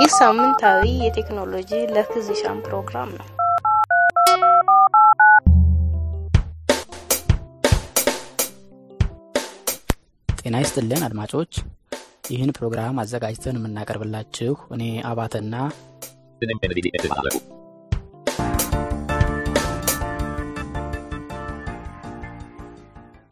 ይህ ሳምንታዊ የቴክኖሎጂ ለፊዚሻን ፕሮግራም ነው። ጤና ይስጥልን አድማጮች፣ ይህን ፕሮግራም አዘጋጅተን የምናቀርብላችሁ እኔ አባተና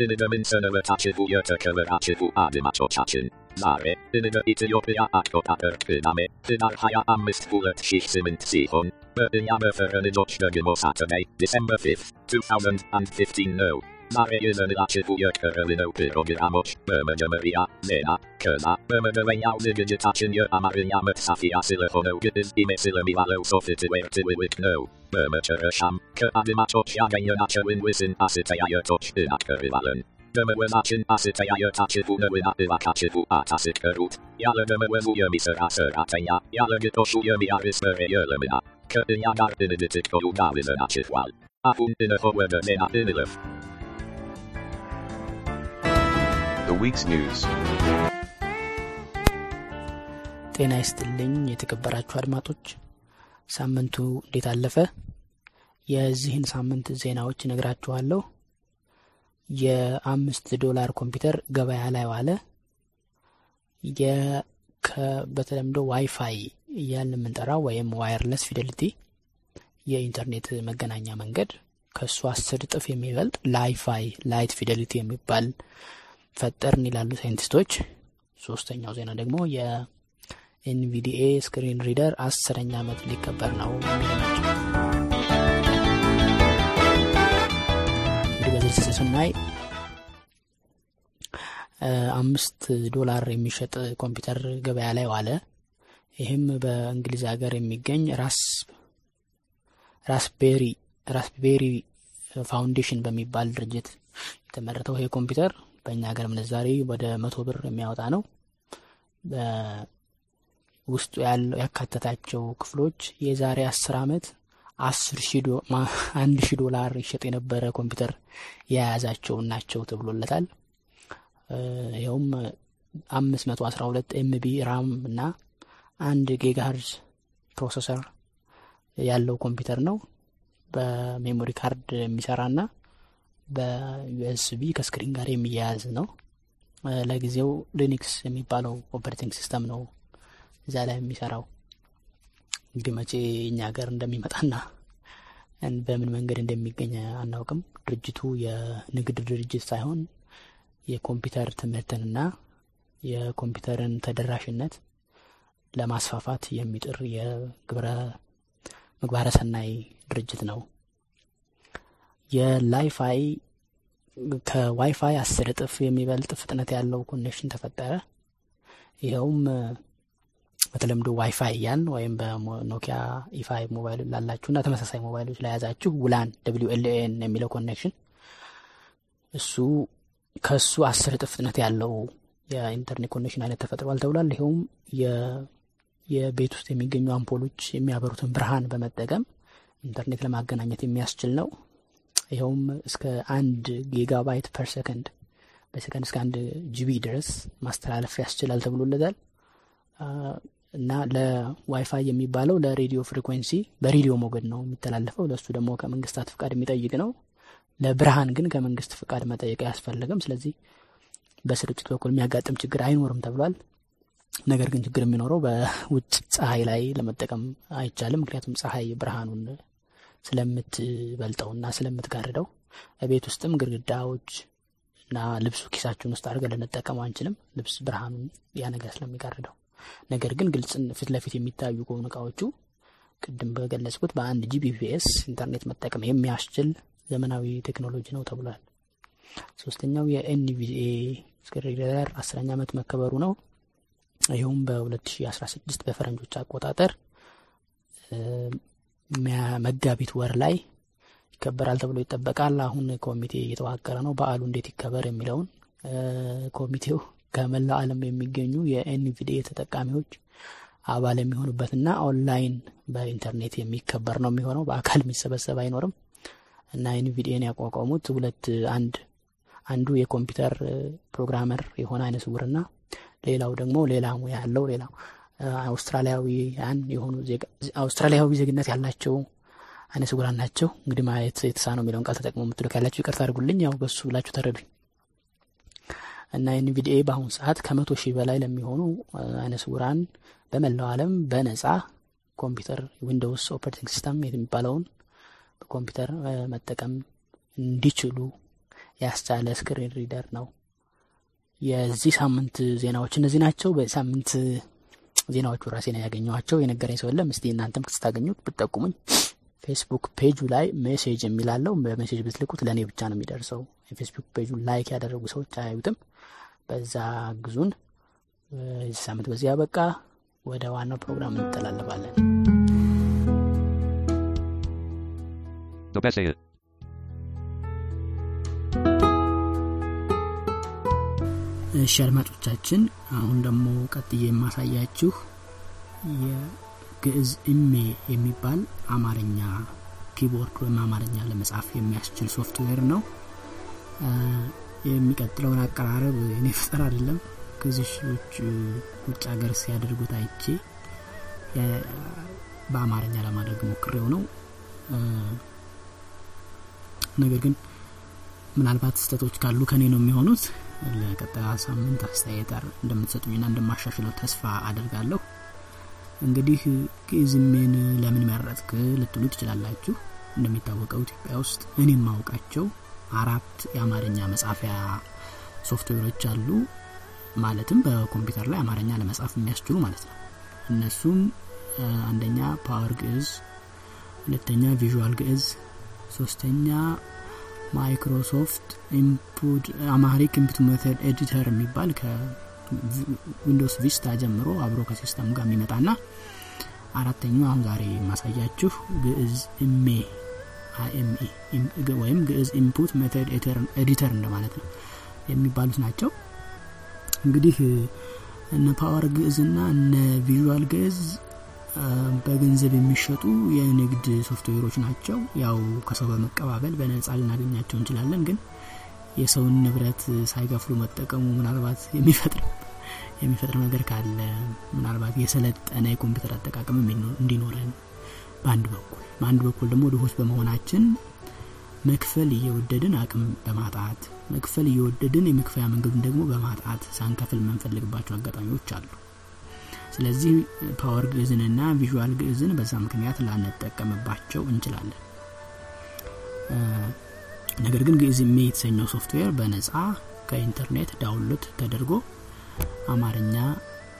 እንደምንሰነበታችሁ የተከበራችሁ አድማጮቻችን Sare, yn yr Ethiopia ac o ac yr Cyname, yn arhaia am ystbwlet sy'ch symud sihon, byddyn am y ffyr yn y Dodgdygym o Saturday, December 5, 2015 no. Mare is yn lache fwyr cyrlyn o pyrogyr amoch, byrmyd ymaria, nena, cyrna, byrmyd yr ein iawn y gyd atachyn yr amarin am yd saffi a silychon o gydys i mesil ym i walew soffit i wer tywywyg no. Byrmyd yr y siam, cyr adim atoch iagen yn atywyn wisin asit ei air toch yn ac yr i ደመወዛችን አስተያየታችሁ ነውና እባካችሁ አታስቀሩት። ያለ ደመወዙ የሚሰራ ሰራተኛ ያለ ግጦሹ የሚያርስ በሬ የለምና ከእኛ ጋር እንድትቆዩ ጋብዘናችኋል። አሁን እነሆ ወደ ዜና እንለፍ። The week's news. ጤና ይስጥልኝ የተከበራችሁ አድማጮች፣ ሳምንቱ እንዴት አለፈ? የዚህን ሳምንት ዜናዎች እነግራችኋለሁ። የአምስት ዶላር ኮምፒውተር ገበያ ላይ ዋለ። በተለምዶ ዋይፋይ እያልን የምንጠራው ወይም wireless fidelity የኢንተርኔት መገናኛ መንገድ ከእሱ አስር እጥፍ የሚበልጥ Li-Fi light fidelity የሚባል ፈጠርን ይላሉ ሳይንቲስቶች። ሶስተኛው ዜና ደግሞ የ NVDA screen reader አስረኛ ዓመት ሊከበር ነው ናቸው። በዝርዝር ስናይ አምስት ዶላር የሚሸጥ ኮምፒውተር ገበያ ላይ ዋለ። ይህም በእንግሊዝ ሀገር የሚገኝ ራስ ራስቤሪ ራስቤሪ ፋውንዴሽን በሚባል ድርጅት የተመረተው ይሄ ኮምፒውተር በእኛ ሀገር ምንዛሬ ወደ መቶ ብር የሚያወጣ ነው። ውስጡ ያካተታቸው ክፍሎች የዛሬ አስር አመት አስር ሺ አንድ ሺ ዶላር ይሸጥ የነበረ ኮምፒውተር የያዛቸው ናቸው ተብሎለታል። ይኸውም አምስት መቶ አስራ ሁለት MB RAM እና አንድ gigahertz processor ያለው ኮምፒውተር ነው። በ memory card የሚሰራና በ USB ከ screen ጋር የሚያያዝ ነው። ለጊዜው Linux የሚባለው operating system ነው እዛ ላይ የሚሰራው። እንግዲህ መቼ እኛ ሀገር እንደሚመጣና በምን መንገድ እንደሚገኝ አናውቅም። ድርጅቱ የንግድ ድርጅት ሳይሆን የኮምፒውተር ትምህርትንና የኮምፒውተርን ተደራሽነት ለማስፋፋት የሚጥር የግብረ ምግባረ ሰናይ ድርጅት ነው። የ LiFi ከ WiFi አስር እጥፍ የሚበልጥ ፍጥነት ያለው connection ተፈጠረ። ይኸውም በተለምዶ ዋይፋይ ያን ወይም በኖኪያ E5 ሞባይል ላላችሁ እና ተመሳሳይ ሞባይሎች ለያዛችሁ WLAN WL የሚለው connection እሱ ከሱ አስር እጥፍ ያለው የኢንተርኔት connection አይነት ተፈጥሯል ተብሏል። ይኸውም የቤት ውስጥ የሚገኙ አምፖሎች የሚያበሩትን ብርሃን በመጠቀም ኢንተርኔት ለማገናኘት የሚያስችል ነው። ይኸውም እስከ አንድ gigabyte per second በሰከንድ እስከ አንድ GB ድረስ ማስተላለፍ ያስችላል ተብሎለታል። እና ለዋይፋይ የሚባለው ለ radio frequency በሬዲዮ ሞገድ ነው የሚተላለፈው። ለእሱ ደግሞ ከመንግስታት ፍቃድ የሚጠይቅ ነው። ለብርሃን ግን ከመንግስት ፍቃድ መጠየቅ አያስፈልግም። ስለዚህ በስርጭት በኩል የሚያጋጥም ችግር አይኖርም ተብሏል። ነገር ግን ችግር የሚኖረው በውጭ ፀሐይ ላይ ለመጠቀም አይቻልም። ምክንያቱም ፀሐይ ብርሃኑን ስለምትበልጠውና ስለምትጋርደው ቤት ውስጥም ግድግዳዎች እና ልብሱ ኪሳችን ውስጥ አድርገን ልንጠቀመው አንችልም። ልብስ ብርሃኑን ያ ነገር ስለሚጋርደው። ነገር ግን ግልጽ ፊት ለፊት የሚታዩ ከሆኑ እቃዎቹ ቅድም በገለጽኩት በአንድ GBPS ኢንተርኔት መጠቀም የሚያስችል ዘመናዊ ቴክኖሎጂ ነው ተብሏል። ሶስተኛው የ NVDA screen አስረኛ ዓመት መከበሩ ነው። ይኸውም በ2016 በፈረንጆች አቆጣጠር መጋቢት ወር ላይ ይከበራል ተብሎ ይጠበቃል። አሁን ኮሚቴ እየተዋቀረ ነው። በዓሉ እንዴት ይከበር የሚለውን ኮሚቴው ከመላው ዓለም የሚገኙ የ NVDA ተጠቃሚዎች አባል የሚሆኑበትና ኦንላይን በኢንተርኔት የሚከበር ነው የሚሆነው። በአካል የሚሰበሰብ አይኖርም እና NVDA ን ያቋቋሙት ሁለት አንድ አንዱ የኮምፒውተር programmer የሆነ አይነ ስውርና ሌላው ደግሞ ሌላ ሙያ ያለው ሌላ አውስትራሊያዊያን የሆኑ አውስትራሊያዊ ዜግነት ያላቸው አይነ ስውራን ናቸው። እንግዲህ ማየት የተሳነው የሚለውን ቃል ተጠቅሞ የምትሉ ካላችሁ ይቅርታ አድርጉልኝ። ያው በሱ ብላችሁ ተረዱኝ እና NVDA በአሁኑ ሰዓት ከመቶ ሺህ በላይ ለሚሆኑ አይነ ስውራን በመላው ዓለም በነጻ ኮምፒውተር Windows operating system የሚባለውን በኮምፒውተር መጠቀም እንዲችሉ ያስቻለ screen reader ነው። የዚህ ሳምንት ዜናዎች እነዚህ ናቸው። በሳምንት ዜናዎቹ ራሴ ነው ያገኘኋቸው። የነገረኝ ሰው የለም። እስቲ እናንተም ስታገኙት ብትጠቁሙኝ። Facebook page ኡ ላይ message የሚለው በ message ብትልኩት ለእኔ ብቻ ነው የሚደርሰው። የ Facebook page ኡ like ያደረጉ ሰዎች አያዩትም። በዛ አግዙን። ሳምንት በዚህ አበቃ። ወደ ዋናው ፕሮግራም እንተላለፋለን።. እሺ አድማጮቻችን፣ አሁን ደግሞ ቀጥዬ የማሳያችሁ የግዕዝ IME የሚባል አማርኛ keyboard ወይም አማርኛ ለመጻፍ የሚያስችል ሶፍትዌር ነው። የሚቀጥለውን አቀራረብ የእኔ ፈጠራ አይደለም ከዚህ ሰዎች ውጭ ሀገር ሲያደርጉት አይቼ በአማርኛ ለማድረግ ሞክሬው ነው። ነገር ግን ምናልባት ስህተቶች ካሉ ከኔ ነው የሚሆኑት። ለቀጣዩ ሳምንት አስተያየት እንደምትሰጡኝና እንደማሻሽለው ተስፋ አደርጋለሁ። እንግዲህ ግዕዝሜን ለምን መረጥክ ልትሉ ትችላላችሁ። እንደሚታወቀው ኢትዮጵያ ውስጥ እኔ የማውቃቸው አራት የአማርኛ መጻፊያ ሶፍትዌሮች አሉ። ማለትም በኮምፒውተር ላይ አማርኛ ለመጻፍ የሚያስችሉ ማለት ነው። እነሱም አንደኛ Power ግዕዝ፣ ሁለተኛ Visual ግዕዝ፣ ሶስተኛ Microsoft Amharic Input Method Editor የሚባል ከ Windows Vista ጀምሮ አብሮ ከ system ጋር የሚመጣና አራተኛው አሁን ዛሬ የማሳያችሁ ግዕዝ IME IME ወይም ግዕዝ Input Method Editor እንደማለት ነው የሚባሉት ናቸው። እንግዲህ እነ Power ግዕዝና እነ Visual ግዕዝ በገንዘብ የሚሸጡ የንግድ ሶፍትዌሮች ናቸው። ያው ከሰው በመቀባበል በነጻ ልናገኛቸው እንችላለን። ግን የሰውን ንብረት ሳይከፍሉ መጠቀሙ ምናልባት የሚፈጥር የሚፈጥር ነገር ካለ ምናልባት የሰለጠነ የኮምፒውተር አጠቃቀም እንዲኖረን በአንድ በኩል በአንድ በኩል ደግሞ ድሆች በመሆናችን መክፈል እየወደድን አቅም በማጣት መክፈል እየወደድን የመክፈያ መንገዱን ደግሞ በማጣት ሳንከፍል የምንፈልግባቸው አጋጣሚዎች አሉ። ስለዚህ Power ግዕዝንና Visual ግዕዝን በዛ ምክንያት ላንጠቀምባቸው እንችላለን። ነገር ግን ግዕዝ IME የተሰኘው ሶፍትዌር በነጻ ከኢንተርኔት download ተደርጎ አማርኛ፣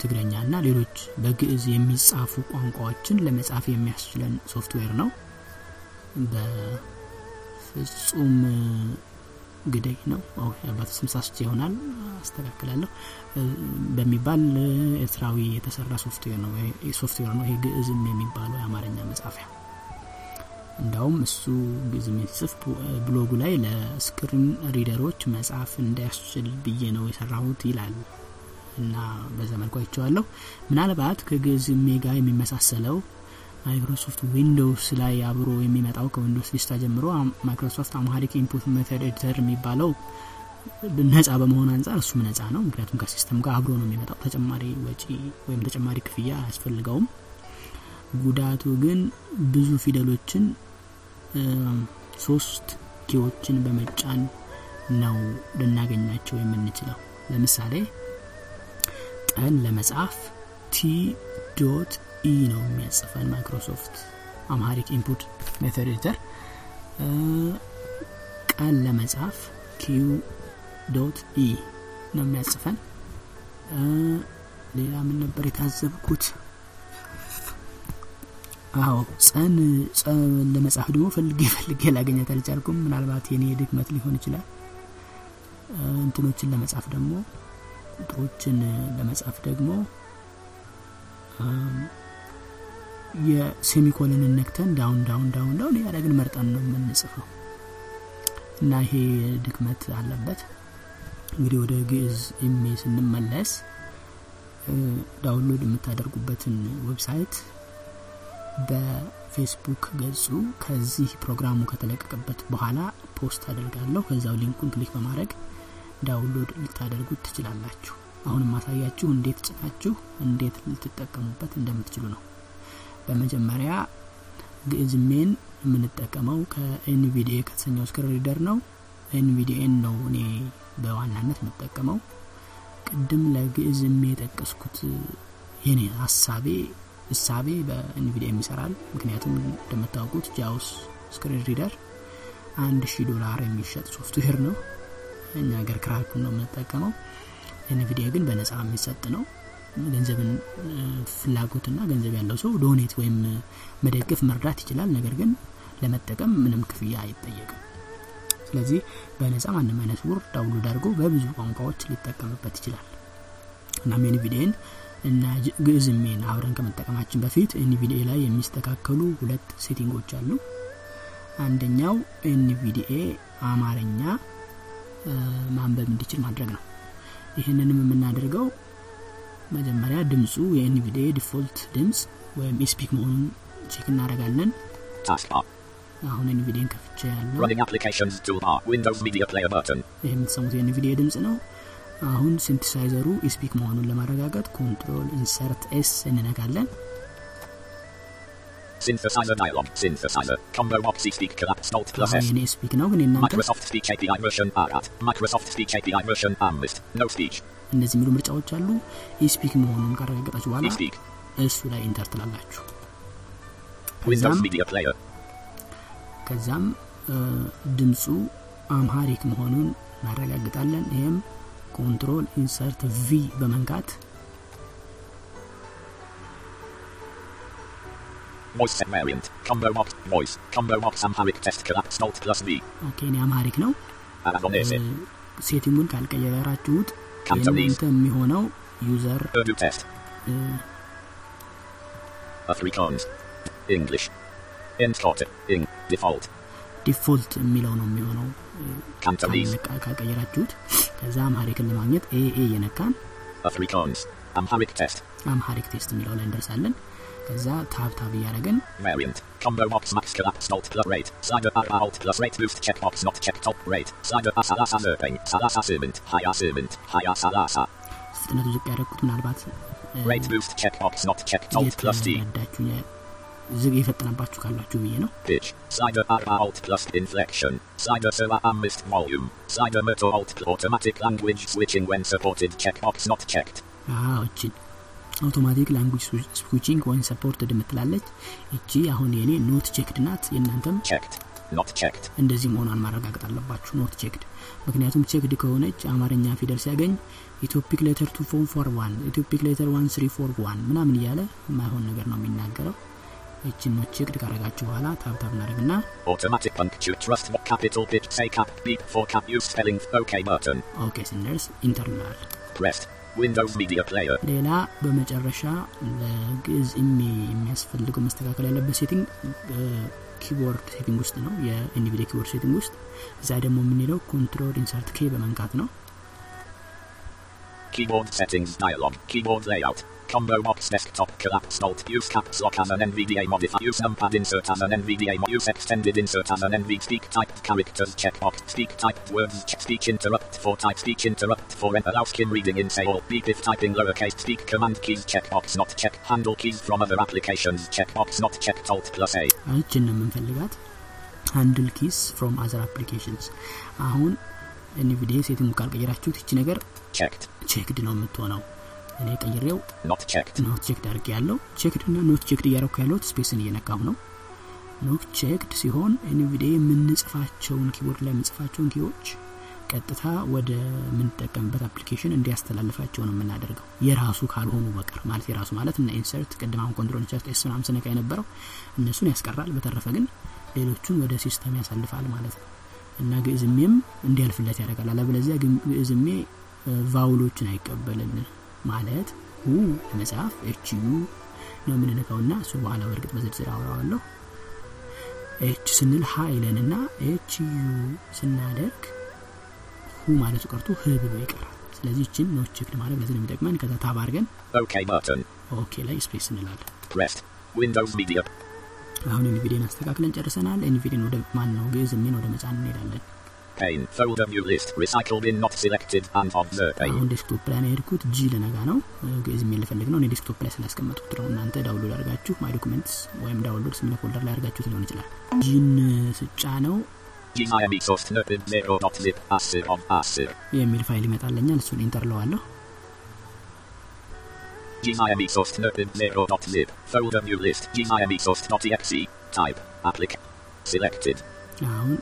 ትግርኛ እና ሌሎች በግዕዝ የሚጻፉ ቋንቋዎችን ለመጻፍ የሚያስችለን ሶፍትዌር ነው። በፍጹም ግደይ ነው። ሳስቼ ይሆናል። አስተካክላለሁ። በሚባል ኤርትራዊ የተሰራ ሶፍትዌር ነው። ይሄ ግዕዝ IME የሚባለው የአማርኛ መጻፊያ እንዳውም እሱ ሲጽፍ ብሎጉ ላይ ለ screen reader ኦች መጻፍ እንዲያስችል ብዬ ነው የሰራሁት ይላል እና በዛ መልኩ አይቼዋለሁ ምናልባት ከግዕዝ IME ጋር የሚመሳሰለው Microsoft Windows ላይ አብሮ የሚመጣው ከ Windows Vista ጀምሮ Microsoft Amharic Input Method Editor የሚባለው ነጻ በመሆን አንጻር እሱም ነጻ ነው። ምክንያቱም ከ system ጋር አብሮ ነው የሚመጣው። ተጨማሪ ወጪ ወይም ተጨማሪ ክፍያ አያስፈልገውም። ጉዳቱ ግን ብዙ ፊደሎችን ሶስት key ዎችን በመጫን ነው ልናገኛቸው የምንችለው። ለምሳሌ ጠን ለመጻፍ T dot E ነው የሚያጽፈን Microsoft Amharic Input Method Editor። ቀን ለመጻፍ Q dot E ነው የሚያጽፈን። ሌላ ምን ነበር የታዘብኩት? አዎ ጸን ለመጻፍ ደግሞ ፈልጌ ፈልጌ ላገኘት አልቻልኩም። ምናልባት የኔ ድክመት ሊሆን ይችላል። እንትኖችን ለመጻፍ ደግሞ ቁጥሮችን ለመጻፍ ደግሞ የ semicolon ን ነክተን down down down down ያደረግን መርጠን ነው የምንጽፈው እና ይሄ ድክመት አለበት። እንግዲህ ወደ ግዕዝ IME ስንመለስ download የምታደርጉበትን website በፌስቡክ ገጹ ከዚህ ፕሮግራሙ ከተለቀቀበት በኋላ post አደርጋለሁ። ከዛው link ኡን click በማድረግ download ልታደርጉት ትችላላችሁ። አሁን ማሳያችሁ እንዴት ጽፋችሁ እንዴት ልትጠቀሙበት እንደምትችሉ ነው። በመጀመሪያ ግዕዝ IME ን የምንጠቀመው ከ NVDA ከተሰኘው screen ነው። NVDA ን ነው እኔ በዋናነት የምጠቀመው። ቅድም ለግዕዝ IME የጠቀስኩት የኔ ሀሳቤ እሳቤ በ NVDA ም ይሰራል። ምክንያቱም እንደምታውቁት JAWS screen reader አንድ ሺህ ዶላር የሚሸጥ ሶፍትዌር ነው። እኛ ሀገር crack ኡን ነው የምንጠቀመው። NVDA ግን በነጻ የሚሰጥ ነው። ገንዘብን ፍላጎትና ገንዘብ ያለው ሰው donate ወይም መደገፍ መርዳት ይችላል። ነገር ግን ለመጠቀም ምንም ክፍያ አይጠየቅም። ስለዚህ በነጻ ማንም አይነ ስውር download አድርጎ በብዙ ቋንቋዎች ሊጠቀምበት ይችላል። እናም NVDA ን እና ግዕዝ IME ን አብረን ከመጠቀማችን በፊት NVDA ላይ የሚስተካከሉ ሁለት setting ኦች አሉ። አንደኛው NVDA አማርኛ ማንበብ እንዲችል ማድረግ ነው። ይህንንም የምናደርገው መጀመሪያ ድምፁ የ NVDA default ድምፅ ወይም eSpeak መሆኑን check እናደርጋለን።. አሁን NVDA ን ከፍቼ ያለው Running applications toolbar. Windows Media Player button. ይህ የምትሰሙት የ NVDA ድምፅ ነው። አሁን synthesizer ኡ eSpeak መሆኑን ለማረጋገጥ control insert S እንነካለን። Synthesizer dialog. Synthesizer. Combo box eSpeak collapse alt plus አሁን S. የኔ eSpeak ነው፣ ግን የእናንተ Microsoft Speech API version R at. Microsoft Speech API version AMList. No speech. እነዚህ የሚሉ ምርጫዎች አሉ። eSpeak መሆኑን ካረጋገጣችሁ በኋላ Speak. እሱ ላይ enter ትላላችሁ። ከዛም ድምፁ Amharic መሆኑን እናረጋግጣለን። ይህም control insert V በመንካት Voice set variant. Combo box. Voice. Combo box Amharic test collapse alt plus V. Okay እኔ Amharic ነው። Aragonese. እ፣ setting ኡን ካልቀየራችሁት Cantonese. የእናንተ የሚሆነው user Urdu test. እ፣ Afrikaans. English. Encoder. Ing. Default. default የሚለው ነው የሚሆነው እ፣ Cantonese. ካልነቃ- ካልቀየራችሁት ከዛ Amharic ን ለማግኘት A A እየነካን Afrikaans. Amharic test. አምሃሪክ ቴስት የሚለው ላይ እንደርሳለን። ከዛ ታብ ታብ እያደረግን Variant. Combo box max collapse alt plus rate. Slider R alt plus rate boost checkbox not checked top rate. Slider A salasa zerping. Salasa servant. Haya servant. Haya salasa. ፍጥነቱ ዝቅ ያደረግኩት ምናልባት እ፣ Rate boost checkbox not checked alt plus T. ዝግ የፈጠነባችሁ ካላችሁ ብዬ ነው። alt plus automatic language switching when supported checkbox not checked. አዎ እቺን automatic language switching ወይም support የምትላለች እቺ አሁን የኔ not checked ናት። የእናንተም Checked. Not checked. እንደዚህ መሆኗን ማረጋገጥ አለባችሁ። not checked ምክንያቱም checked ከሆነች አማርኛ ፊደል ሲያገኝ Ethiopic letter two four four one Ethiopic letter one three four one ምናምን እያለ የማይሆን ነገር ነው የሚናገረው። እችን not checked ካረጋችሁ በኋላ tab tab እናደርግና trust what capital pitch say cap beep for cap use spelling OK button. ኦኬ ስንደርስ ኢንተር Pressed. Windows Media Player. ሌላ በመጨረሻ ለግዕዝ ኢሜ የሚያስፈልገው መስተካከል ያለበት ሴቲንግ ኪቦርድ ሴቲንግ ውስጥ ነው የኤንቪዲያ ኪቦርድ ሴቲንግ ውስጥ እዛ ደግሞ የምንሄደው ኮንትሮል ኢንሰርት ኬ በመንካት ነው Keyboard settings dialog. Keyboard layout. Combo box desktop collapse alt. Use caps lock as an NVDA modifier. Use numpad insert as an NVDA. mo- Use extended insert as an NV. Speak typed characters checkbox. Speak typed words. Check speech interrupt for type. Speech interrupt for en- allow skin reading in say all. Beep if typing lowercase. Speak command keys checkbox not check. Handle keys from other applications checkbox not checked alt plus A. ይችን ነው የምንፈልጋት ሃንድል ኪስ ፍሮም አዘር አፕሊኬሽንስ አሁን ኤንቪዲያ ሴቲንግ ካልቀየራችሁት ይቺ ነገር Checked. ቼክድ ነው የምትሆነው እኔ ቀይሬው. not checked አድርጌ ያለው checked እና not checked እያረኩ ያለሁት space ን እየነካሁ ነው። not checked ሲሆን NVDA የምንጽፋቸውን keyboard ላይ የምንጽፋቸውን key ዎች ቀጥታ ወደ ምንጠቀምበት application እንዲያስተላልፋቸው ነው የምናደርገው። የራሱ ካልሆኑ በቀር ማለት የራሱ ማለት እና insert ቅድም አሁን control insert S ምናምን ስነካ የነበረው እነሱን ያስቀራል። በተረፈ ግን ሌሎቹን ወደ system ያሳልፋል ማለት ነው። እና ግዕዝ IME ም እንዲያልፍለት ያደርጋል። አለበለዚያ ግዕዝ IME vowel ኦችን አይቀበልም ማለት ሁ ለመጻፍ H U ነው የምንነካው ና እሱ በኋላ በእርግጥ በዝርዝር አወራዋለሁ H ስንል ሀ ይለንና H U ስናደርግ ሁ ማለቱ ቀርቶ ህ ብሎ ይቀራል ስለዚህ ይችን not checked ማድረግ ለዚህ ነው የሚጠቅመን ከዛ tab አድርገን. OK ላይ space እንላለን. አሁን NVDA ን አስተካክለን ጨርሰናል NVDA ን ወደ ማን ነው ግዕዝ IME ን ወደ መጫን እንሄዳለን Pane. Folder view list. Recycle bin not select Selected and on the pane. አሁን desktop ላይ ነው የሄድኩት G ልነካ ነው ግዕዝ የሚል ልፈልግ ነው እኔ desktop ላይ ስላስቀመጥኩት ነው እናንተ download አድርጋችሁ My Documents ወይም Downloads የሚለው folder ላይ አድርጋችሁት ሊሆን ይችላል G ን ስጫን ነው GIME source nerdin 0.lib asir of asir. የሚል ፋይል ይመጣለኛል እሱን ኢንተር ለዋለሁ GIME source nerdin 0.lib. Folder new list. GIME source.exe. Type. Applic. Selected. አሁን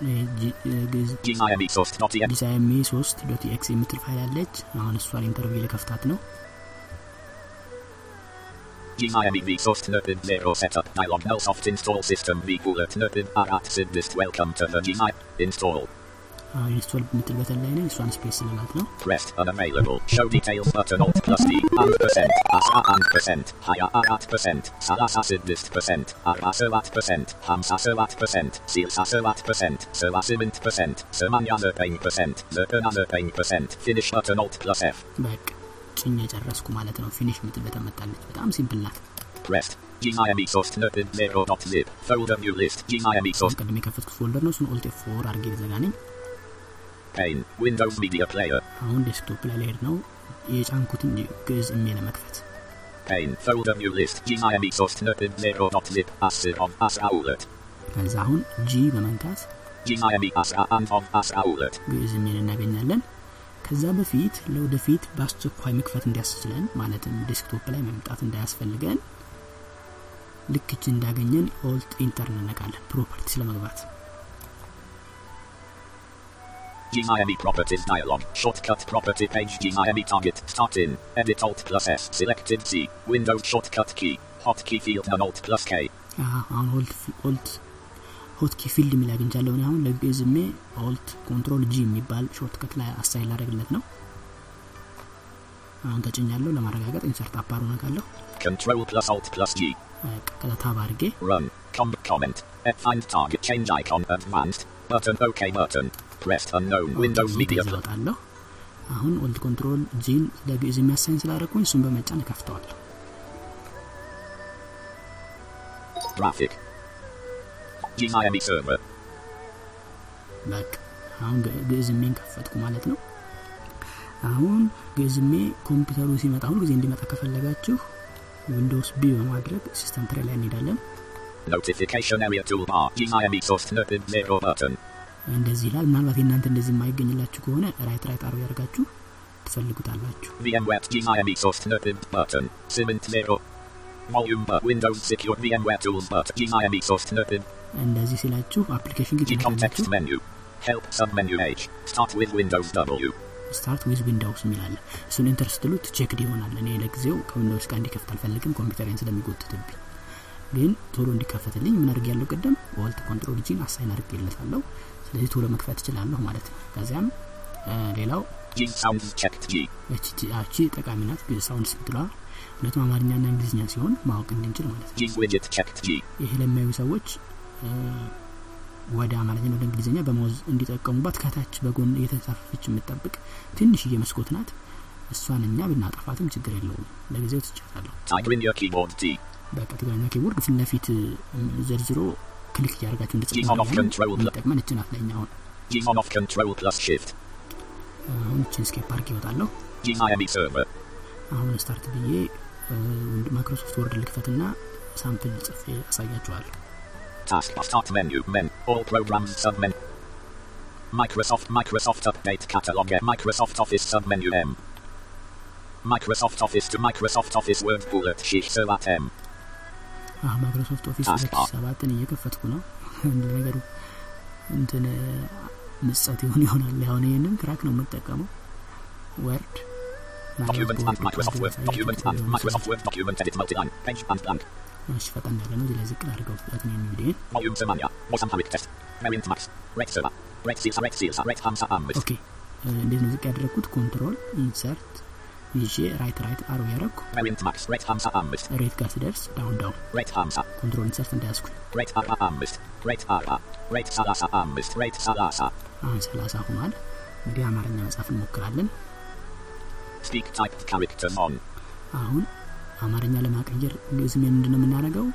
ግዕዝ GIME source.exe. ዲዛይሜ ሶስት ዶት ኤክስ የምትል ፋይል አለች አሁን እሷን ኢንተርቪው ልከፍታት ነው GIME v source nerdin 0 setup dialog no soft install system v bullet nerdin arat sid list welcome ኢንስቶል የምትል በተን ላይ ነኝ እሷን ስፔስ ስላላት ነው unavailable. Show details button alt plus D and percent. Asa and percent. Haya arat percent. Salas acid list percent. Arba selat percent. Hamsa selat percent. Silsa selat percent. Sela cement percent. Semanya lerpain percent. Lerpena lerpain percent. Finish button alt plus F. በቃ ጭኝ የጨረስኩ ማለት ነው ፊኒሽ የምትል በተን መጣለች በጣም ሲምፕል ናት Pressed. GIME source nerdin 0.lib. Folder new list. GIME source ቅድም የከፈትኩት folder ነው እሱን Alt four አድርጌ ልዘጋ ነኝ Windows media player. አሁን desktop ላይ ልሄድ ነው የጫንኩትን ግዕዝ IME ለመክፈት Pane. Folder new list. GIME source nerdin 0.lib. Asir of Asraulet. ከዛ አሁን G በመንካት GIME Asra and of Asraulet. ግዕዝ IME ን እናገኛለን ከዛ በፊት ለወደፊት በአስቸኳይ መክፈት እንዲያስችለን ማለትም desktop ላይ መምጣት እንዳያስፈልገን ልክ ይችን እንዳገኘን Alt Enter እንነካለን properties ለመግባት GIME properties dialog. Shortcut property page GIME target. Start in. Edit Alt plus S. Selected C. Windows shortcut key. Hotkey field and Alt plus K. አሁን Alt hotkey field የሚል አግኝቻለሁ አሁን ለግዕዝ IME Alt Control G የሚባል shortcut ላይ assign ል ላደርግለት ነው አሁን ተጭኛለሁ ለማረጋገጥ insert up arrow እነካለሁ plus Alt plus G. በቃ ከዛ tab አድርጌ comment. F find target change icon advanced. Button OK ከዛ pl- እወጣለሁ አሁን Alt Control G ን ለግዕዝ IME assign ስላደረግኩኝ እሱን በመጫን እከፍተዋለሁ server. በቃ አሁን ግ- ግዕዝ እሜን ከፈትኩ ማለት ነው አሁን ግዕዝ እሜ ኮምፒውተሩ ሲመጣ ሁሉ ጊዜ እንዲመጣ ከፈለጋችሁ ዊንዶውስ ቢ በማድረግ ሲስተም ትሬ ላይ እንሄዳለን Notification area toolbar. GIME source nerdin 0 button. እንደዚህ ይላል ምናልባት የእናንተ እንደዚህ የማይገኝላችሁ ከሆነ ራይት ራይት አርብ ያደርጋችሁ ትፈልጉታላችሁ VMware GIME source nerdin button. Cement 0. Volume bar. Windows secure VMware tools button. GIME source nerdin. እንደዚህ ሲላችሁ application. start with Windows የሚል አለ እሱን enter ስትሉት checked ይሆናል እኔ ለጊዜው ከ Windows ጋር እንዲከፍት አልፈልግም ኮምፒውተሬን ስለሚጎትትብኝ ግን ቶሎ እንዲከፈትልኝ ምን አድርግ ያለው ቅድም Alt Control G ን assign አድርጌለታለሁ ስለዚህ ቶሎ መክፈት እችላለሁ ማለት ነው ከዚያም ሌላው. እቺ ጠቃሚ ናት sounds የምትለዋ ሁለቱም አማርኛና እንግሊዝኛ ሲሆን ማወቅ እንድንችል ማለት ነው. ይሄ ለሚያዩ ሰዎች ወደ አማርኛ ወደ እንግሊዝኛ በማውዝ እንዲጠቀሙባት ከታች በጎን እየተንሳፈፈች የምትጠብቅ ትንሽዬ መስኮት ናት እሷን እኛ ብናጠፋትም ችግር የለውም ለጊዜው ትቻታለሁ. በቃ ትግረኛ ኪቦርድ ፊት ለፊት ዘርዝሮ ክሊክ እያደረጋችሁ እንድጽፉ Key on off control. የሚጠቅመን እች ናት ለኛ አሁን G on off control plus shift. አሁን እችን ስኬፕ ፓርክ ይወጣለሁ GIME server. አሁን ስታርት ብዬ እ፣ ማይክሮሶፍት ወርድ ልክፈትና ሳምፕል ጽፌ አሳያችኋለሁ Taskbar start menu. Men. All programs submenu. Microsoft Microsoft Update Catalog M. Microsoft Office submenu M. Microsoft Office to Microsoft Office Word bullet sheet Selat M. ማይክሮሶፍት ኦፊስ ሁለት ሰባትን እየከፈትኩ ነው ነገሩ እንትን ምጸት ይሆን ይሆናል አሁን ይህንን ክራክ ነው የምጠቀመው Word. እሺ ፈጠን ያለ ነው እዚህ ላይ ዝቅ አድርገው. OK እ፣ እንዴት ነው ዝቅ ያደረግኩት Control Insert ይዤ right right arrow Variant max. Rate ሃምሳ አምስት. rate ጋር ስደርስ down down Rate ሃምሳ. Control Insert አርባ አምስት. Rate አርባ. Rate ሰላሳ አምስት. Rate ሰላሳ. አሁን ሰላሳ ሆኗል እንግዲህ አማርኛ መጻፍ እንሞክራለን Speak typed character on. አሁን አማርኛ ለማቀየር ግዕዝ IME ን ምንድን ነው የምናደርገው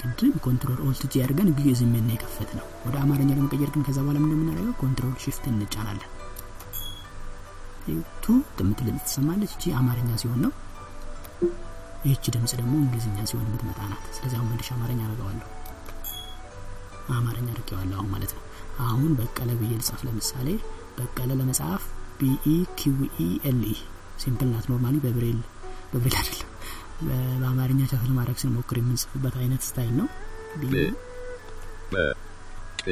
ቅድም Control Alt G አድርገን ግዕዝ IME ን ነው የከፈትነው ወደ አማርኛ ለመቀየር ግን ከዛ በኋላ ምንድን ነው የምናደርገው Control Shift እንጫናለን ቱ የምትል ድምፅ ትሰማለች። እቺ አማርኛ ሲሆን ነው። ይህች ድምፅ ደግሞ እንግሊዝኛ ሲሆን የምትመጣ ናት። ስለዚህ አሁን መልሼ አማርኛ አደርገዋለሁ። አማርኛ አድርጌዋለሁ አሁን ማለት ነው። አሁን በቀለ ብዬ ልጻፍ። ለምሳሌ በቀለ ለመጻፍ BE QE LE simple ናት። normally በብሬል በብሬል አይደለም በአማርኛ chat ለማድረግ ስንሞክር የምንጽፍበት አይነት style ነው። ቢ B. K.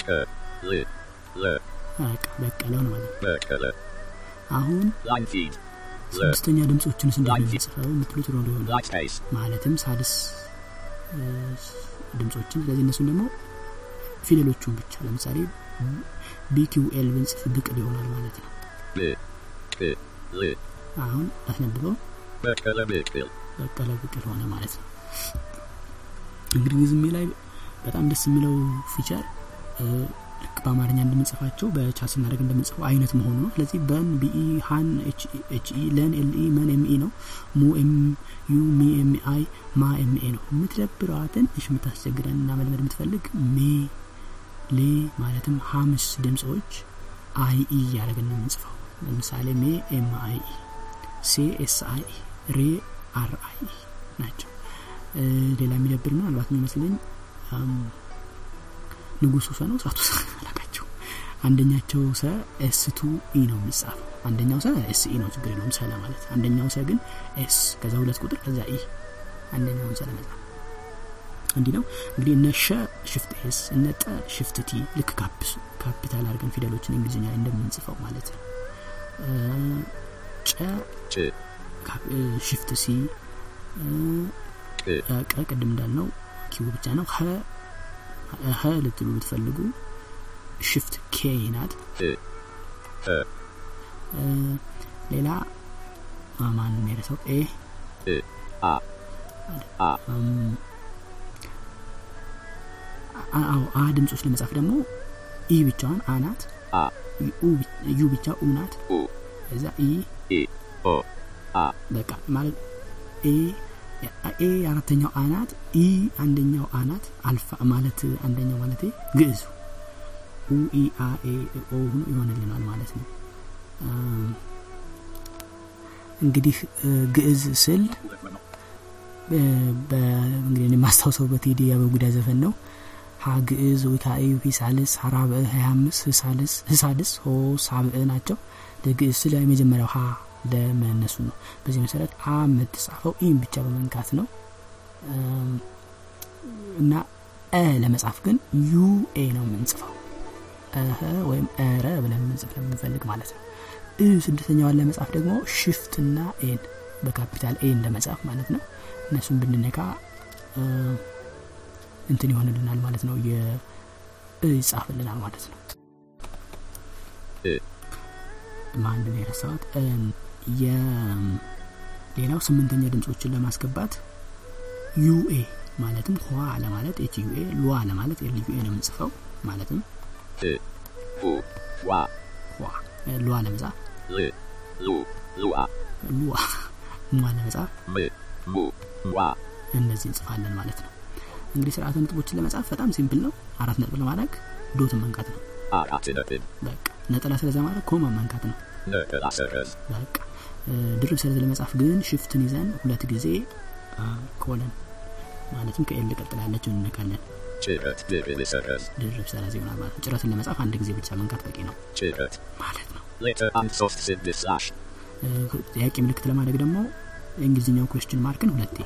K. L. L. በቃ በቀለው ነው ማለት ነው።. አሁን. ስድስተኛ የምትሉት ነው ሊሆን Light space. ማለትም ሳድስ እ፣ ድምፆችን ስለዚህ እነሱን ደግሞ ፊደሎቹን ብቻ ለምሳሌ BQL ብንጽፍ ብቅል ይሆናል ማለት ነው።. አሁን አስነብበው. በቀለ ብቅል ሆነ ማለት ነው። እንግዲህ ግዕዝ IME ላይ በጣም ደስ የሚለው feature ልክ በአማርኛ እንደምንጽፋቸው በ chat ስናደርግ እንደምንጽፈው አይነት መሆኑ ነው። ስለዚህ በን BE ሃን H E ለን L E መን M E ነው። ሙ M U ሚ M I ማ M A ነው። የምትደብረዋ ትንሽ የምታስቸግረን እና መልመድ የምትፈልግ ሜ ሌ ማለትም ሃምስ ድምፆች I E እያደረግን የምንጽፈው። ለምሳሌ ሜ M I E ሴ S I E ሬ R I ናቸው። ሌላ የሚደብር ምናልባት የሚመስለኝ ንጉሱ ሰ ነው ሳቱ አላቃቸው አንደኛቸው ሰ S two E ነው የሚጻፈው። አንደኛው ሰ S E ነው ችግር የለውም ሰ ለማለት። አንደኛው ሰ ግን S ከዛ ሁለት ቁጥር ከዛ E አንደኛውን ሰ ለመጻፍ እንዲህ ነው እንግዲህ እነ ሸ Shift S እነ ጠ Shift T ልክ caps capital አድርገን ፊደሎችን እንግሊዝኛ ላይ እንደምንጽፈው ማለት ነው። ጨ Shift C. ቀ ቅድም እንዳልነው Q ብቻ ነው። ሀ ልትሉ ብትፈልጉ Shift K ናት። ሌላ ማን የረሳው ኤ አ- አዎ አ ድምጾች ለመጻፍ ደግሞ E ብቻዋን አ ናት። U ብቻ ኡ ናት።. እዛ ኢ. በቃ ማለት ኤ ኤ አራተኛው አናት ኢ አንደኛው አናት አልፋ ማለት አንደኛው ማለት ግዕዙ ኡ ኢ አ ኤ ኦ ሆኖ ይሆንልናል ማለት ነው። እንግዲህ ግዕዝ ስል እ፣ በእንግዲህ እኔ የማስታውሰው በቴዲ አበጉዳ ዘፈን ነው። ሀ ግዕዝ ዊካኤ ሂሳልስ ሀራብዕ ሀያ አምስት ህሳልስ ሆ ሳብዕ ናቸው። ለግዕዝ ስል የመጀመሪያው ሀ ለመነሱ ነው። በዚህ መሰረት አ የምትጻፈው E ን ብቻ በመንካት ነው እና እ ለመጻፍ ግን U A ነው የምንጽፈው እህ ወይም ረ ብለን የምንጽፍ ለምንፈልግ ማለት ነው። እ ስድስተኛዋን ለመጻፍ ደግሞ shift እና A ን በ capital A እንደመጻፍ ማለት ነው። እነሱን ብንነካ እ፣ እንትን ይሆንልናል ማለት ነው። የእ ይጻፍልናል ማለት ነው። እ። ምንድን የረሳሁት እም፣ የሌላው ስምንተኛ ድምጾችን ለማስገባት UA ማለትም ኋ ለማለት HUA ሉዋ ለማለት LUA ነው የምንጽፈው ማለትም. ዋ ሉዋ ለመጻፍ. ሉዋ ለመጻፍ. ዋ. እነዚህ እንጽፋለን ማለት ነው። እንግዲህ ስርዓተ ነጥቦችን ለመጻፍ በጣም simple ነው። አራት ነጥብ ለማድረግ ዶትን መንካት ነው።. በቃ ነጠላ ስለዛ ማድረግ ኮማ መንካት ነው።. በቃ ድርብ ሰረዝ ለመጻፍ ግን ሽፍትን ይዘን ሁለት ጊዜ ኮለን ማለትም ከኤል ቀጥላ ያለችውን እንነካለን።. Diriliseres. ድርብ ሰረዝ ይሆናል ማለት ነው። ጭረትን ለመጻፍ አንድ ጊዜ ብቻ መንካት በቂ ነው Chiret. ማለት ነው። ጥያቄ ምልክት ለማድረግ ደግሞ የእንግሊዝኛው ኩዌስችን ማርክን ሁለቴ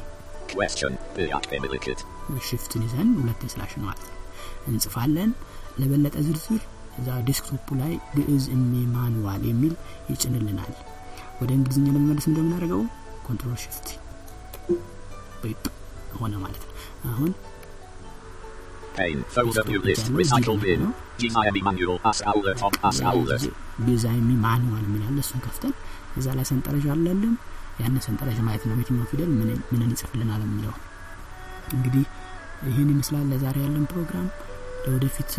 Question. ጥያቄ ምልክት. shift ን ይዘን ሁለቴ slash ነው ማለት ነው እንጽፋለን። ለበለጠ ዝርዝር እዛ desktop ኡ ላይ ግዕዝ IME manual የሚል ይጭንልናል። ወደ እንግሊዝኛ ለመመለስ እንደምናደርገው control shift በይጥ ሆነ ማለት ነው። አሁን. design manual የሚላለ እሱን ከፍተን እዛ ላይ ሰንጠረዥ አለልን። ያንን ሰንጠረዥ ማየት ነው የትኛው ፊደል ምን- ምንን ይጽፍልናል የሚለው እንግዲህ ይህን ይመስላል ለዛሬ ያለን ፕሮግራም። ለወደፊት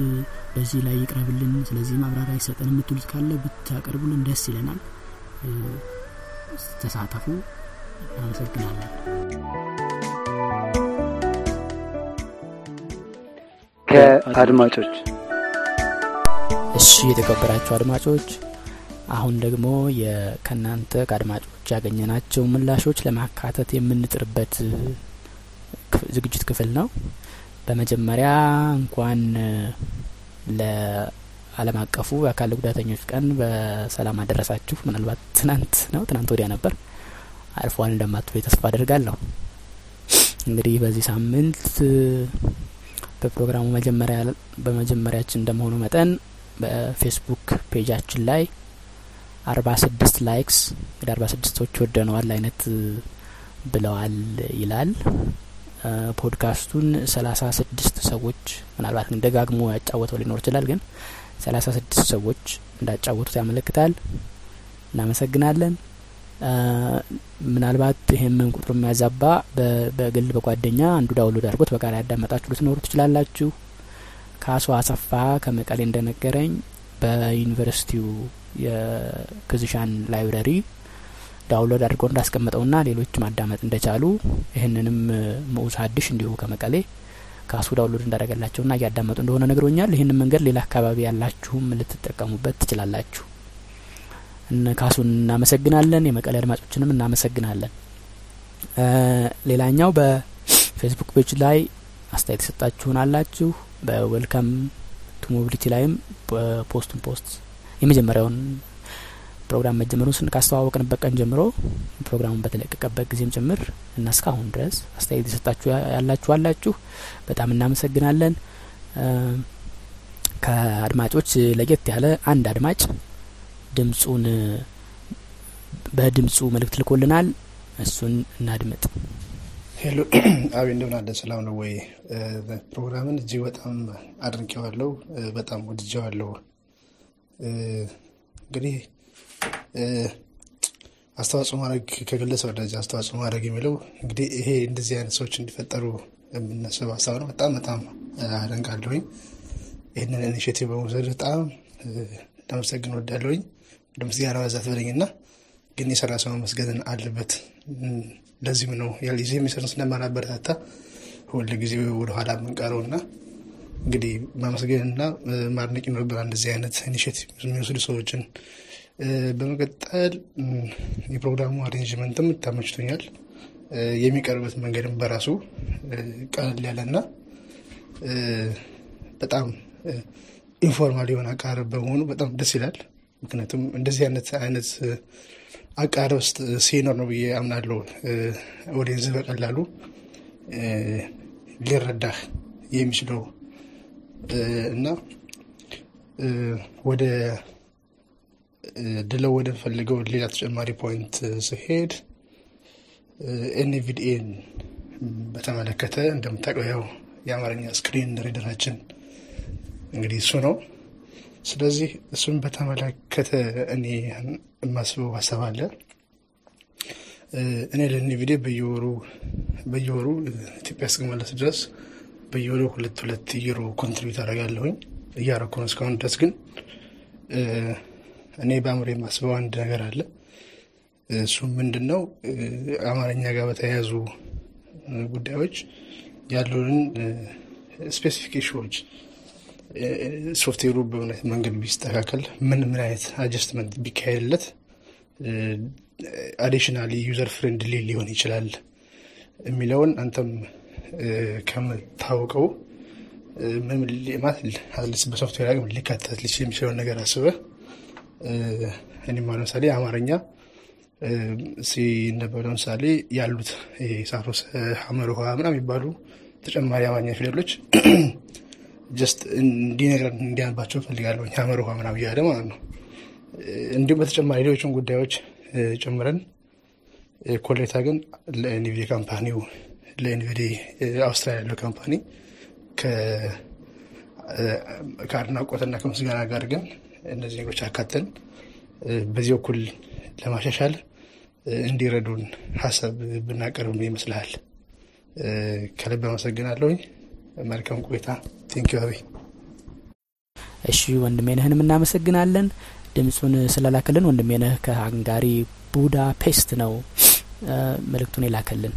በዚህ ላይ ይቅረብልን፣ ስለዚህ ማብራሪያ ይሰጠን የምትሉት ካለ ብታቀርቡልን ደስ ይለናል። ተሳተፉ። እናመሰግናለን። ከአድማጮች እሺ የተከበራችሁ አድማጮች አሁን ደግሞ ከእናንተ ከአድማጮች ያገኘናቸው ምላሾች ለማካተት የምንጥርበት ዝግጅት ክፍል ነው። በመጀመሪያ እንኳን ለዓለም አቀፉ የአካል ጉዳተኞች ቀን በሰላም አደረሳችሁ። ምናልባት ትናንት ነው ትናንት ወዲያ ነበር አልፏል እንደማትሉ ተስፋ አድርጋለሁ። እንግዲህ በዚህ ሳምንት በፕሮግራሙ መጀመሪያ በመጀመሪያችን እንደመሆኑ መጠን በ Facebook page ኣችን ላይ አርባ ስድስት likes ወደ አርባ ስድስቶች ወደነዋል አይነት ብለዋል ይላል። ፖድካስቱን ሰላሳ ስድስት ሰዎች ምናልባት ደጋግሞ ያጫወተው ሊኖር ይችላል፣ ግን ሰላሳ ስድስት ሰዎች እንዳጫወቱት ያመለክታል። እናመሰግናለን። ምናልባት ይህምን ቁጥሩ የሚያዛባ በግል በጓደኛ አንዱ download አድርጎት በቃል ያዳመጣችሁ ልትኖሩ ትችላላችሁ። ካሱ አሰፋ ከመቀሌ እንደነገረኝ በዩኒቨርሲቲው የክዝሻን library download አድርገው እንዳስቀመጠውና ሌሎች ማዳመጥ እንደቻሉ ይህንንም ምኡስ ሀዲሽ እንዲሁ ከመቀሌ ካሱ download እንዳደረገላቸውና እያዳመጡ እንደሆነ ነግሮኛል። ይህንን መንገድ ሌላ አካባቢ ያላችሁም ልትጠቀሙበት ትችላላችሁ። ካሱን እናመሰግናለን። የመቀሌ አድማጮችንም እናመሰግናለን። ሌላኛው በ Facebook page ላይ አስተያየት የሰጣችሁን አላችሁ። በ welcome to mobility ላይም በ post ኡን post የመጀመሪያውን ፕሮግራም መጀመሩን ስን ካስተዋወቅንበት ቀን ጀምሮ ፕሮግራሙን በተለቀቀበት ጊዜም ጭምር እና እስካሁን ድረስ አስተያየት የሰጣችሁ ያላችሁ አላችሁ። በጣም እናመሰግናለን። ከአድማጮች ለየት ያለ አንድ አድማጭ ድምጹን በድምጹ መልእክት ልኮልናል። እሱን እናድምጥ። hello አቤ እንደምን አለ? ሰላም ነው ወይ? ፕሮግራምን እጅግ በጣም አድንቄዋለሁ፣ በጣም ወድጀዋለሁ። እንግዲህ አስተዋጽኦ ማድረግ ከግለሰብ ደረጃ አስተዋጽኦ ማድረግ የሚለው እንግዲህ ይሄ እንደዚህ አይነት ሰዎች እንዲፈጠሩ የምናስብ ሀሳብ ነው። በጣም በጣም አደንቃለሁኝ። ይህንን initiative በመውሰድ በጣም ለመሰግን ወዳለሁኝ። እንደ ምስጋና በዛት በለኝና ግን የሰራ ሰው መስገን አለበት። ለዚህም ነው ያልጊዜ የሚሰሩ ስለማናበረታታ ሁል ጊዜ ወደኋላ የምንቀረው እና እንግዲህ ማመስገንና ማድነቅ ይኖርብናል እንደዚህ አይነት initiative የሚወስዱ ሰዎችን። በመቀጠል የፕሮግራሙ arrangement ም ተመችቶኛል። የሚቀርበት መንገድም በራሱ ቀለል ያለና በጣም informal የሆነ አቀራረብ በመሆኑ በጣም ደስ ይላል። ምክንያቱም እንደዚህ አይነት አይነት አቀራረብ ሲኖር ነው ብዬ አምናለሁ። audience በቀላሉ ሊረዳህ የሚችለው እና ወደ ድለው ወደ ፈልገው ሌላ ተጨማሪ point ስሄድ NVDA ን በተመለከተ እንደምታውቀው ያው የአማርኛ screen reader ኣችን እንግዲህ እሱ ነው። ስለዚህ እሱን በተመለከተ እኔ የማስበው ሀሳብ አለ። እኔ ለ NVDA በየወሩ በየወሩ ኢትዮጵያ እስክመለስ ድረስ በየወሩ ሁለት ሁለት ዩሮ contribute አደርጋለሁኝ እያረኩ ነው እስካሁን ድረስ ግን እኔ በአእምሮ የማስበው አንድ ነገር አለ። እሱም ምንድን ነው? አማርኛ ጋር በተያያዙ ጉዳዮች ያሉንን specification ኦች software ኡ በእውነት መንገድ ቢስተካከል ምን ምን አይነት adjustment ቢካሄድለት additionally user friendly ሊሆን ይችላል የሚለውን አንተም ከምታውቀው ማለት በሶፍትዌር ላይ ሊካተት ሊችል የሚችለውን ነገር አስበህ እኔማ ለምሳሌ አማርኛ ሲነበብ ለምሳሌ ያሉት ሳሮስ ሐመር ውሃ ምናምን የሚባሉ ተጨማሪ አማርኛ ፊደሎች just እንዲነግረን እንዲያነባቸው ፈልጋለሁ። ሐመር ውሃ ምናምን እያለ ማለት ነው። እንዲሁም በተጨማሪ ሌሎችን ጉዳዮች ጨምረን ኮሌታ ግን ለ NVDA company ው ለ NVDA አውስትራሊያ ያለው company ከአድናቆትና ከምስጋና ጋር ግን እነዚህ ነገሮች አካተን በዚህ በኩል ለማሻሻል እንዲረዱን ሀሳብ ብናቀርብ ይመስልሃል? ከልብ አመሰግናለሁኝ። መልካም ቆይታ። thank you አቤ። እሺ ወንድሜነህንም እናመሰግናለን። ድምፁን ስለላከልን ወንድሜነህ ከሃንጋሪ ቡዳፔስት ነው መልእክቱን የላከልን።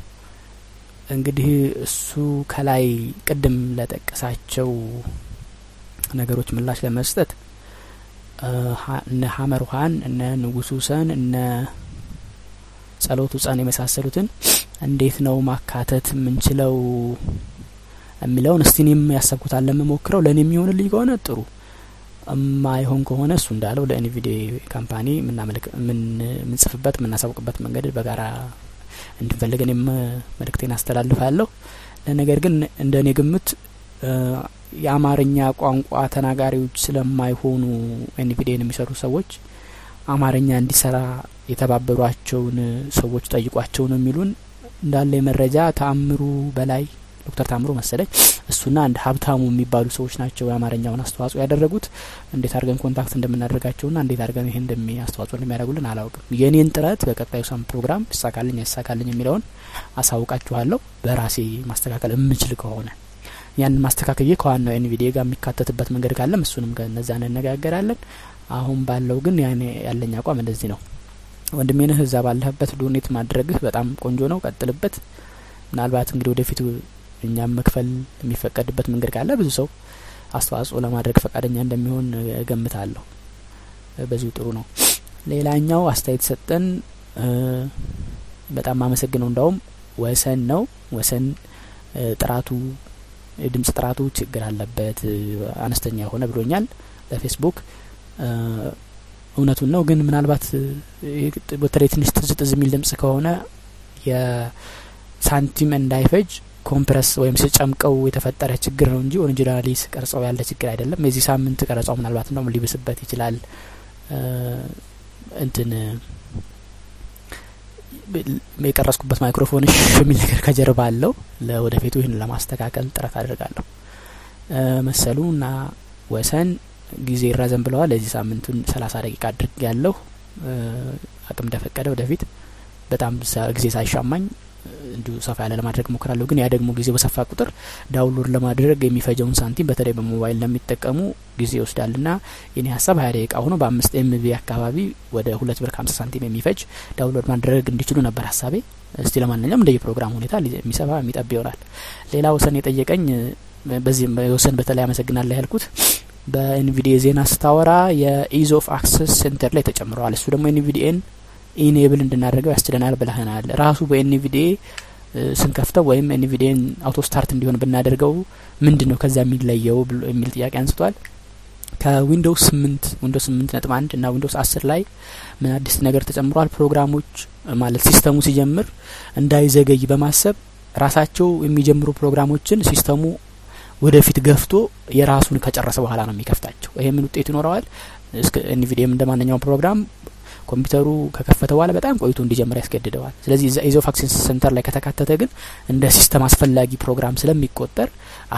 እንግዲህ እሱ ከላይ ቅድም ለጠቀሳቸው ነገሮች ምላሽ ለመስጠት እነ ሀመር ውሀን እነ ንጉሱ ሰን እነ ጸሎቱ ጸን የመሳሰሉትን እንዴት ነው ማካተት የምንችለው የሚለውን እስቲ እኔም ያሰብኩታል ለምሞክረው ለእኔ የሚሆንልኝ ከሆነ ጥሩ የማይሆን ከሆነ እሱ እንዳለው ለኤንቪዲ ካምፓኒ የምንጽፍበት የምናሳውቅበት መንገድ በጋራ እንድንፈልግ እኔም መልእክቴን አስተላልፋለሁ። ለነገር ግን እንደ እኔ ግምት የአማርኛ ቋንቋ ተናጋሪዎች ስለማይሆኑ NVDAን የሚሰሩ ሰዎች አማርኛ እንዲሰራ የተባበሯቸውን ሰዎች ጠይቋቸው ነው የሚሉን። እንዳለ የመረጃ ተአምሩ በላይ ዶክተር ታምሮ መሰለኝ እሱና አንድ ሀብታሙ የሚባሉ ሰዎች ናቸው የአማርኛውን አስተዋጽኦ ያደረጉት። እንዴት አድርገን contact እንደምናደርጋቸውና እንዴት አድርገን እንደሚ አስተዋጽኦ እንደሚያደርጉልን አላውቅም። የእኔን ጥረት በቀጣዩ ሳምንት ፕሮግራም ይሳካልኝ አይሳካልኝ የሚለውን አሳውቃችኋለሁ። በራሴ ማስተካከል የምችል ከሆነ ያንን ማስተካከዬ ከዋናው NVDA ጋር የሚካተትበት መንገድ ካለም እሱንም ከነዛ እንነጋገራለን። አሁን ባለው ግን ያለኝ አቋም እንደዚህ ነው። ወንድሜንህ እዛ ባለህበት donate ማድረግህ በጣም ቆንጆ ነው፣ ቀጥልበት። ምናልባት እንግዲህ ወደፊት እኛም መክፈል የሚፈቀድበት መንገድ ካለ ብዙ ሰው አስተዋጽኦ ለማድረግ ፈቃደኛ እንደሚሆን እገምታለሁ። በዚሁ ጥሩ ነው። ሌላኛው አስተያየት ሰጠን በጣም አመሰግነው። እንዳውም ወሰን ነው ወሰን ጥራቱ የድምጽ ጥራቱ ችግር አለበት አነስተኛ የሆነ ብሎኛል በፌስቡክ እውነቱን ነው። ግን ምናልባት በተለይ ትንሽ ትዝ ትዝ የሚል ድምጽ ከሆነ የሳንቲም እንዳይፈጅ compress ወይም ስጨምቀው የተፈጠረ ችግር ነው እንጂ originally ቀርጸው ያለ ችግር አይደለም። የዚህ ሳምንት ቀረጻው ምናልባት ነው ሊብስበት ይችላል። እንትን የቀረጽኩበት ማይክሮፎን ሽ የሚል ነገር ከጀርባ አለው። ለወደፊቱ ይህን ለማስተካከል ጥረት አድርጋለሁ። መሰሉ እና ወሰን ጊዜ ይራዘም ብለዋል። ለዚህ ሳምንቱን ሰላሳ ደቂቃ አድርግ ያለሁ አቅም እንደፈቀደ ወደፊት በጣም ጊዜ ሳይሻማኝ እንዲሁ ሰፋ ያለ ለማድረግ ሞክራለሁ። ግን ያ ደግሞ ጊዜ በሰፋ ቁጥር download ለማድረግ የሚፈጀውን ሳንቲም በተለይ በሞባይል ለሚጠቀሙ ጊዜ ይወስዳል ና የኔ ሀሳብ ሀያ ደቂቃ ሆኖ በአምስት MB አካባቢ ወደ ሁለት ብር ከሀምሳ ሳንቲም የሚፈጅ download ማድረግ እንዲችሉ ነበር ሀሳቤ። እስቲ ለማንኛውም እንደየ ፕሮግራም ሁኔታ የሚሰፋ የሚጠብ ይሆናል። ሌላ ወሰን የጠየቀኝ በዚህ ወሰን በተለይ አመሰግናለሁ ያልኩት በ NVDA ዜና ስታወራ የ ease of access center ላይ ተጨምረዋል። እሱ ደግሞ NVDA ን enable እንድናደርገው ያስችለናል ብለህናል። ራሱ በ NVDA ስንከፍተው ወይም NVDA ን auto start እንዲሆን ብናደርገው ምንድን ነው ከዛ የሚለየው የሚል ጥያቄ አንስቷል። ከ Windows ስምንት Windows ስምንት ነጥብ አንድ እና Windows አስር ላይ ምን አዲስ ነገር ተጨምሯል? ፕሮግራሞች ማለት system ኡ ሲጀምር እንዳይዘገይ በማሰብ ራሳቸው የሚጀምሩ ፕሮግራሞችን system ኡ ወደፊት ገፍቶ የራሱን ከጨረሰ በኋላ ነው የሚከፍታቸው። ይሄ ምን ውጤት ይኖረዋል? NVDA ም እንደ ማንኛውም ፕሮግራም ኮምፒውተሩ ከከፈተ በኋላ በጣም ቆይቶ እንዲጀምር ያስገድደዋል። ስለዚህ access center ላይ ከተካተተ ግን እንደ system አስፈላጊ ፕሮግራም ስለሚቆጠር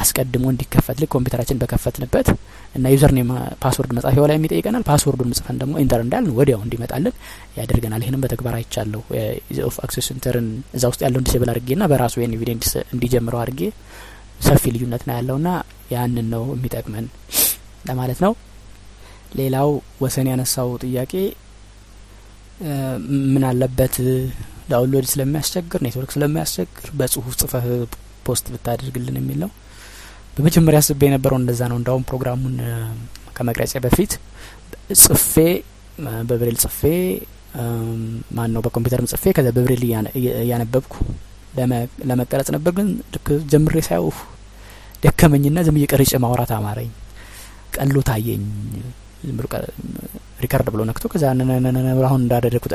አስቀድሞ እንዲከፈት ልክ ኮምፒውተራችን በከፈትንበት እና user name password መጻፊያው ላይ የሚጠይቀናል። password ኡን ጽፈን ደግሞ enter እንዳልን ወዲያው እንዲመጣልን ያደርገናል። ይህንም በተግባር አይቻለሁ። Off center ን እዛ ውስጥ ያለውን disable አድርጌ ና በራሱ NVDA እንዲጀምረው አድርጌ ሰፊ ልዩነት ነው ያለው ና ያንን ነው የሚጠቅመን ለማለት ነው። ሌላው ወሰን ያነሳው ጥያቄ ምን አለበት download ስለሚያስቸግር ኔትወርክ ስለሚያስቸግር በጽሁፍ ጽፈህ post ብታደርግልን የሚል ነው። በመጀመሪያ አስቤ የነበረው እንደዛ ነው። እንዳውም ፕሮግራሙን ከመቅረጼ በፊት ጽፌ በብሬል ጽፌ ማን ነው በኮምፒውተርም ጽፌ ከዛ በብሬል እያነበብኩ ለመቀረጽ ነበር። ግን ልክ ጀምሬ ሳየው ደከመኝና ዝም ብዬ ቀርጬ ማውራት አማረኝ፣ ቀሎ ታየኝ። record ብሎ ነክቶ ከዛ አሁን እንዳደረግኩት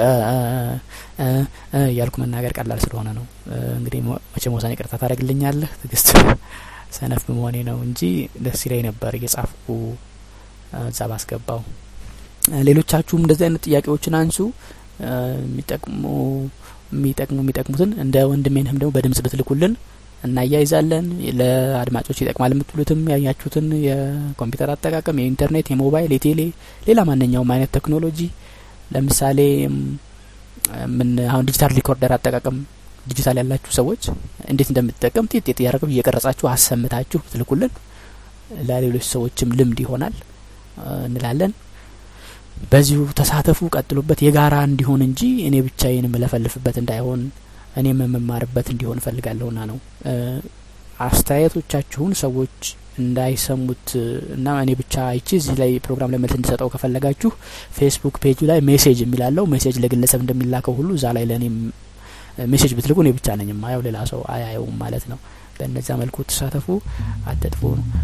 እያልኩ መናገር ቀላል ስለሆነ ነው። እንግዲህ መቼም ወሰን ይቅርታ ታደርግልኛለህ። ትግስት ሰነፍ በመሆኔ ነው እንጂ ደስ ይለኝ ነበር እየጻፍኩ እዛ ባስገባው። ሌሎቻችሁም እንደዚህ አይነት ጥያቄዎችን አንሱ። የሚጠቅሙ የሚጠቅሙ የሚጠቅሙትን እንደ ወንድሜንህም ደግሞ በድምጽ ብትልኩልን እናያይዛለን። ለአድማጮች ይጠቅማል የምትሉትም ያያችሁትን የኮምፒውተር አጠቃቀም፣ የኢንተርኔት፣ የሞባይል፣ የቴሌ ሌላ ማንኛውም አይነት ቴክኖሎጂ ለምሳሌ ምን አሁን digital recorder አጠቃቀም ዲጂታል ያላችሁ ሰዎች እንዴት እንደምትጠቀም ጠጥ ጠጥ እያደረጋችሁ እየቀረጻችሁ አሰምታችሁ ብትልኩልን ለሌሎች ሰዎችም ልምድ ይሆናል እንላለን። በዚሁ ተሳተፉ፣ ቀጥሉበት። የጋራ እንዲሆን እንጂ እኔ ብቻዬን የምለፈልፍበት እንዳይሆን እኔም የምማርበት እንዲሆን እፈልጋለሁና ነው። አስተያየቶቻችሁን ሰዎች እንዳይሰሙት እና እኔ ብቻ አይቼ እዚህ ላይ ፕሮግራም ላይ መልስ እንዲሰጠው ከፈለጋችሁ ፌስቡክ ፔጁ ላይ message የሚላለው message ለግለሰብ እንደሚላከው ሁሉ እዛ ላይ ለእኔም message ብትልኩ እኔ ብቻ ነኝ የማየው፣ ሌላ ሰው አያየውም ማለት ነው። በእነዚያ መልኩ ተሳተፉ፣ አትጥፉ።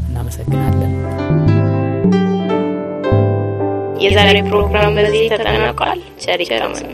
እናመሰግናለን። የዛሬ ፕሮግራም በዚህ ተጠናቋል። ቸር ይግጠመን